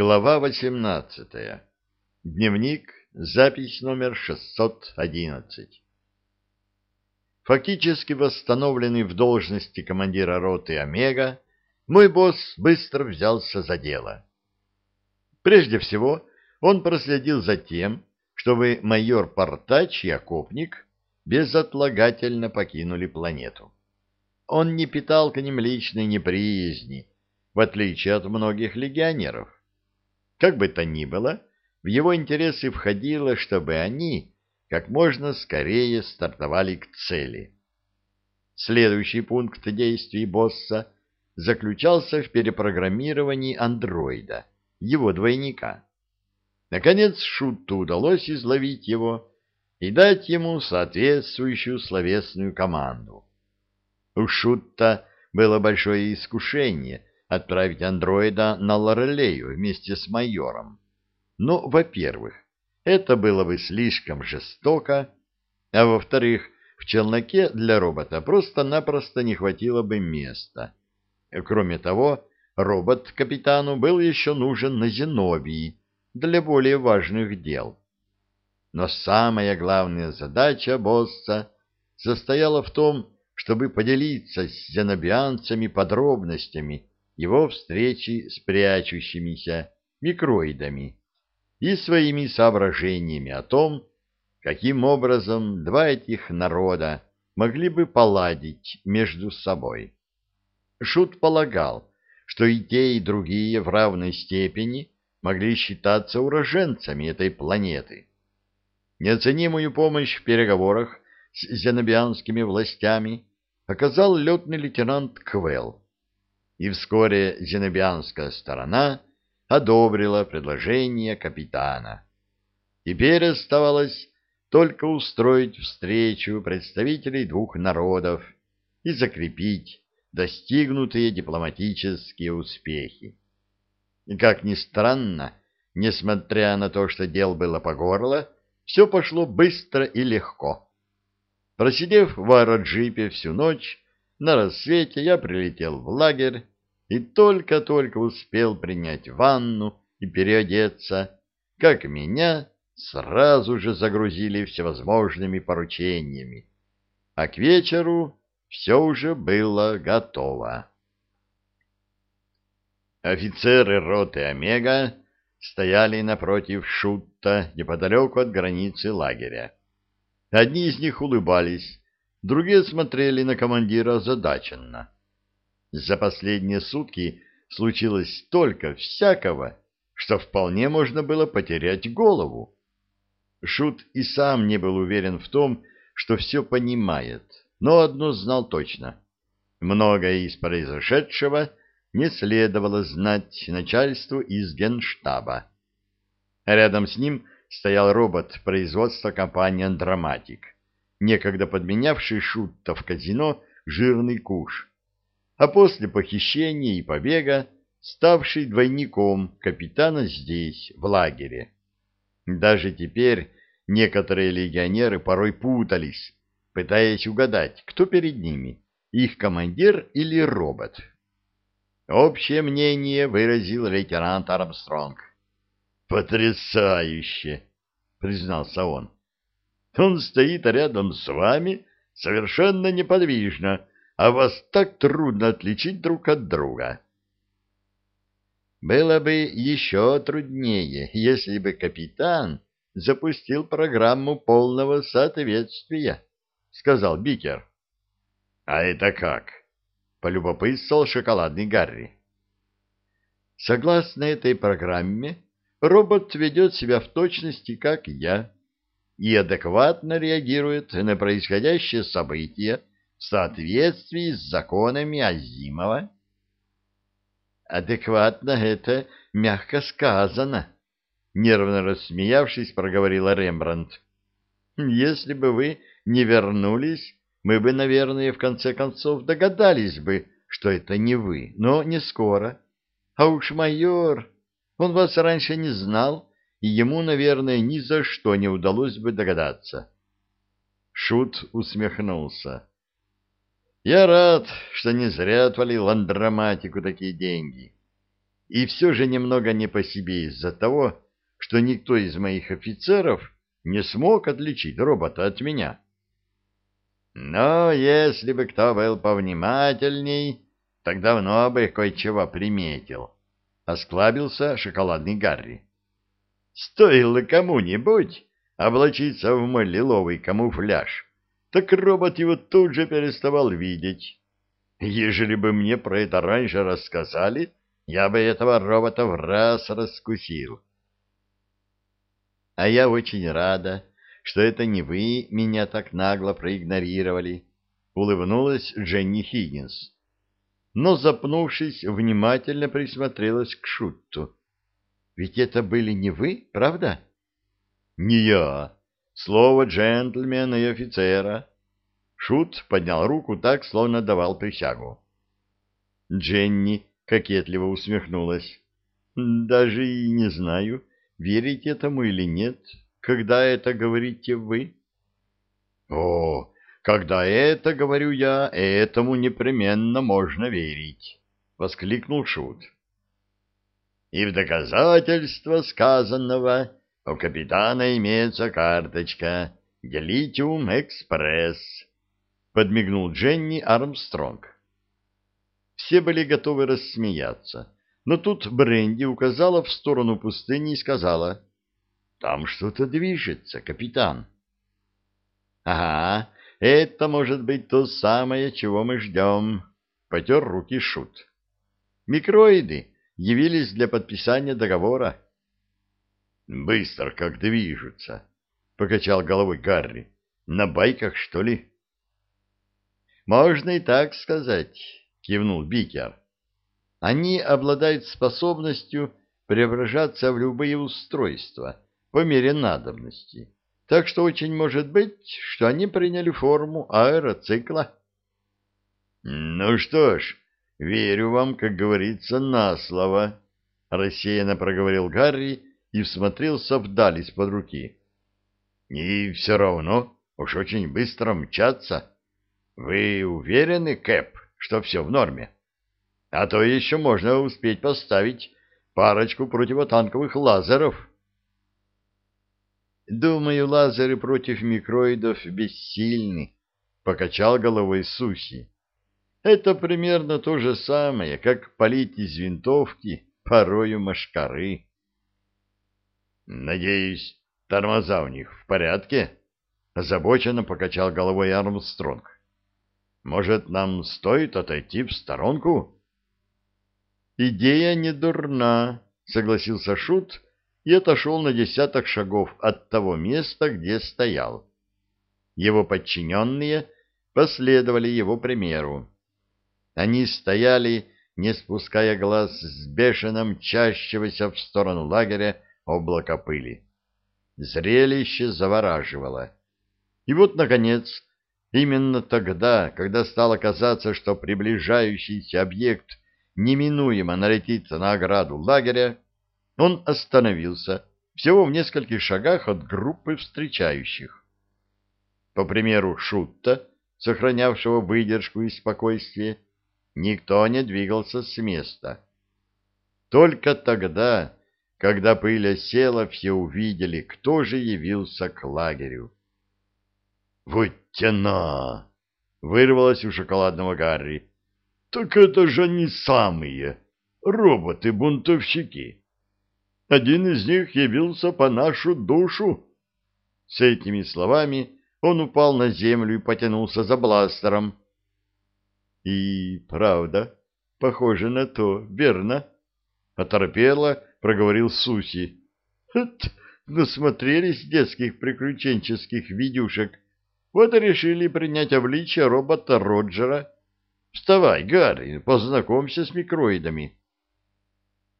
Глава 18. Дневник, запись номер 611. Фактически восстановленный в должности командира роты Омега, мой босс быстро взялся за дело. Прежде всего, он проследил за тем, чтобы майор Портач и окопник безотлагательно покинули планету. Он не питал к ним личной неприязни, в отличие от многих легионеров. Как бы то ни было, в его интересы входило, чтобы они как можно скорее стартовали к цели. Следующий пункт действий босса заключался в перепрограммировании андроида, его двойника. Наконец Шуту удалось изловить его и дать ему соответствующую словесную команду. У Шутта было большое искушение отправить андроида на Лорелею вместе с майором. Ну, во-первых, это было бы слишком жестоко, а во-вторых, в челноке для робота просто-напросто не хватило бы места. Кроме того, робот капитану был еще нужен на Зенобии для более важных дел. Но самая главная задача босса состояла в том, чтобы поделиться с зенобианцами подробностями его встречи с прячущимися микроидами и своими соображениями о том, каким образом два этих народа могли бы поладить между собой. Шут полагал, что и те, и другие в равной степени могли считаться уроженцами этой планеты. Неоценимую помощь в переговорах с зенобианскими властями оказал летный лейтенант Квелл, и вскоре зенобианская сторона одобрила предложение капитана. Теперь оставалось только устроить встречу представителей двух народов и закрепить достигнутые дипломатические успехи. И, как ни странно, несмотря на то, что дел было по горло, все пошло быстро и легко. Просидев в аэроджипе всю ночь, на рассвете я прилетел в лагерь и только-только успел принять ванну и переодеться, как меня сразу же загрузили всевозможными поручениями, а к вечеру все уже было готово. Офицеры роты «Омега» стояли напротив Шутта неподалеку от границы лагеря. Одни из них улыбались, другие смотрели на командира озадаченно. За последние сутки случилось столько всякого, что вполне можно было потерять голову. Шут и сам не был уверен в том, что все понимает, но одно знал точно. Многое из произошедшего не следовало знать начальству из генштаба. Рядом с ним стоял робот производства компании «Андроматик», некогда подменявший Шутта в казино «Жирный куш», а после похищения и побега ставший двойником капитана здесь, в лагере. Даже теперь некоторые легионеры порой путались, пытаясь угадать, кто перед ними, их командир или робот. Общее мнение выразил лейтенант Армстронг. «Потрясающе!» — признался он. «Он стоит рядом с вами совершенно неподвижно, а вас так трудно отличить друг от друга». «Было бы еще труднее, если бы капитан запустил программу полного соответствия», — сказал Бикер. «А это как?» — полюбопытствовал шоколадный Гарри. «Согласно этой программе, робот ведет себя в точности, как я, и адекватно реагирует на происходящее события в соответствии с законами Азимова». «Адекватно это мягко сказано», — нервно рассмеявшись, проговорила Рембрандт. «Если бы вы не вернулись, мы бы, наверное, в конце концов догадались бы, что это не вы, но не скоро. А уж майор, он вас раньше не знал, и ему, наверное, ни за что не удалось бы догадаться. Шут усмехнулся. Я рад, что не зря отвалил андроматику такие деньги. И все же немного не по себе из-за того, что никто из моих офицеров не смог отличить робота от меня. Но если бы кто был повнимательней, так давно бы кое-чего приметил. Осклабился шоколадный Гарри. Стоило кому-нибудь облачиться в мой лиловый камуфляж, так робот его тут же переставал видеть. Ежели бы мне про это раньше рассказали, я бы этого робота в раз раскусил. А я очень рада, что это не вы меня так нагло проигнорировали, — улыбнулась Дженни Хиггинс. Но, запнувшись, внимательно присмотрелась к Шутту. — Ведь это были не вы, правда? — Не я. Слово джентльмена и офицера. Шут поднял руку так, словно давал присягу. Дженни кокетливо усмехнулась. — Даже и не знаю, верить этому или нет. — когда это говорите вы? — О, когда это говорю я, этому непременно можно верить, — воскликнул Шут. — И в доказательство сказанного у капитана имеется карточка «Делитиум Экспресс», — подмигнул Дженни Армстронг. Все были готовы рассмеяться, но тут Бренди указала в сторону пустыни и сказала — там что-то движется, капитан. Ага, это может быть то самое, чего мы ждем, потер руки Шут. Микроиды явились для подписания договора. Быстро как движутся, покачал головой Гарри. На байках, что ли? Можно и так сказать, кивнул Бикер. Они обладают способностью преображаться в любые устройства по мере надобности. Так что очень может быть, что они приняли форму аэроцикла. — Ну что ж, верю вам, как говорится, на слово, — рассеянно проговорил Гарри и всмотрелся вдаль из-под руки. — И все равно уж очень быстро мчаться. Вы уверены, Кэп, что все в норме? А то еще можно успеть поставить парочку противотанковых лазеров. — Думаю, лазеры против микроидов бессильны, покачал головой Суси. Это примерно то же самое, как палить из винтовки порою машкары. Надеюсь, тормоза у них в порядке? Озабоченно покачал головой Армстронг. Может, нам стоит отойти в сторонку? Идея не дурна, согласился Шут и отошел на десяток шагов от того места, где стоял. Его подчиненные последовали его примеру. Они стояли, не спуская глаз с бешено мчащегося в сторону лагеря облака пыли. Зрелище завораживало. И вот, наконец, именно тогда, когда стало казаться, что приближающийся объект неминуемо налетит на ограду лагеря, он остановился всего в нескольких шагах от группы встречающих. По примеру Шутта, сохранявшего выдержку и спокойствие, никто не двигался с места. Только тогда, когда пыль осела, все увидели, кто же явился к лагерю. «Вот тяна!» — вырвалось у шоколадного Гарри. «Так это же не самые роботы-бунтовщики!» Один из них явился по нашу душу. С этими словами он упал на землю и потянулся за бластером. И правда, похоже на то, верно? Оторпело, проговорил Суси. Хт, насмотрелись детских приключенческих видюшек. Вот и решили принять обличие робота Роджера. Вставай, Гарри, познакомься с микроидами.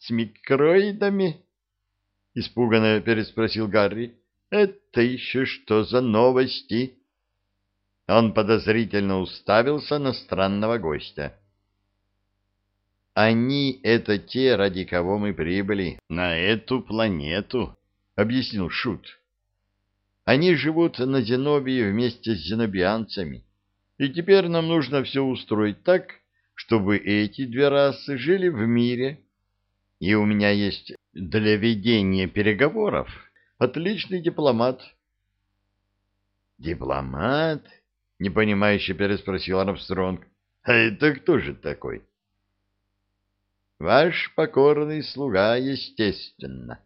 С микроидами? — испуганно переспросил Гарри. «Это еще что за новости?» Он подозрительно уставился на странного гостя. «Они — это те, ради кого мы прибыли на эту планету», — объяснил Шут. «Они живут на Зенобии вместе с зенобианцами, и теперь нам нужно все устроить так, чтобы эти две расы жили в мире. И у меня есть для ведения переговоров отличный дипломат. Дипломат? Непонимающе переспросил Армстронг. А это кто же такой? Ваш покорный слуга, естественно.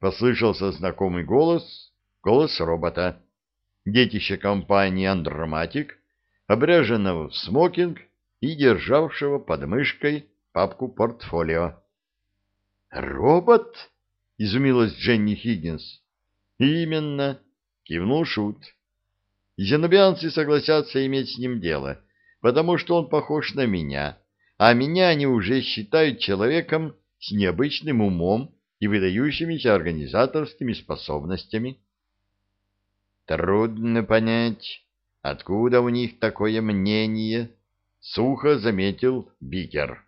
Послышался знакомый голос, голос робота. Детище компании «Андроматик», обряженного в смокинг и державшего под мышкой папку портфолио. «Робот?» — изумилась Дженни Хиггинс. «Именно», — кивнул Шут. «Зенобианцы согласятся иметь с ним дело, потому что он похож на меня, а меня они уже считают человеком с необычным умом и выдающимися организаторскими способностями». «Трудно понять, откуда у них такое мнение», — сухо заметил Бикер.